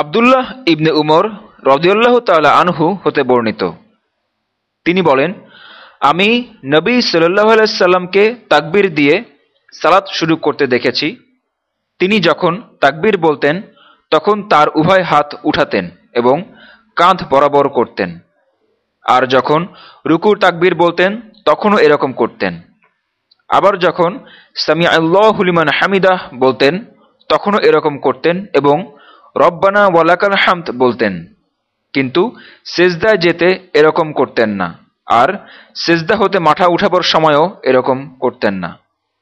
আবদুল্লাহ ইবনে উমর রদিউল্লাহ তাল্লাহ আনহু হতে বর্ণিত। তিনি বলেন, আমি নবী সাল্লাহ আলাইসাল্লামকে তাকবির দিয়ে সালাত শুরু করতে দেখেছি। তিনি যখন তাকবির বলতেন, তখন তার উভয় হাত উঠাতেন এবং কাঁধ বরাবর করতেন। আর যখন রুকুর তাকবির বলতেন, তখনও এরকম করতেন। আবার যখন সামি আল্লাহলিমান হামিদাহ বলতেন, তখনও এরকম করতেন এবং রব্বানা ওয়ালাকাল হামদ বলতেন। কিন্তু সেজদা যেতে এরকম করতেন না। আর সেজদা হতে মাঠা উঠাবার সময়ও এরকম করতেন না।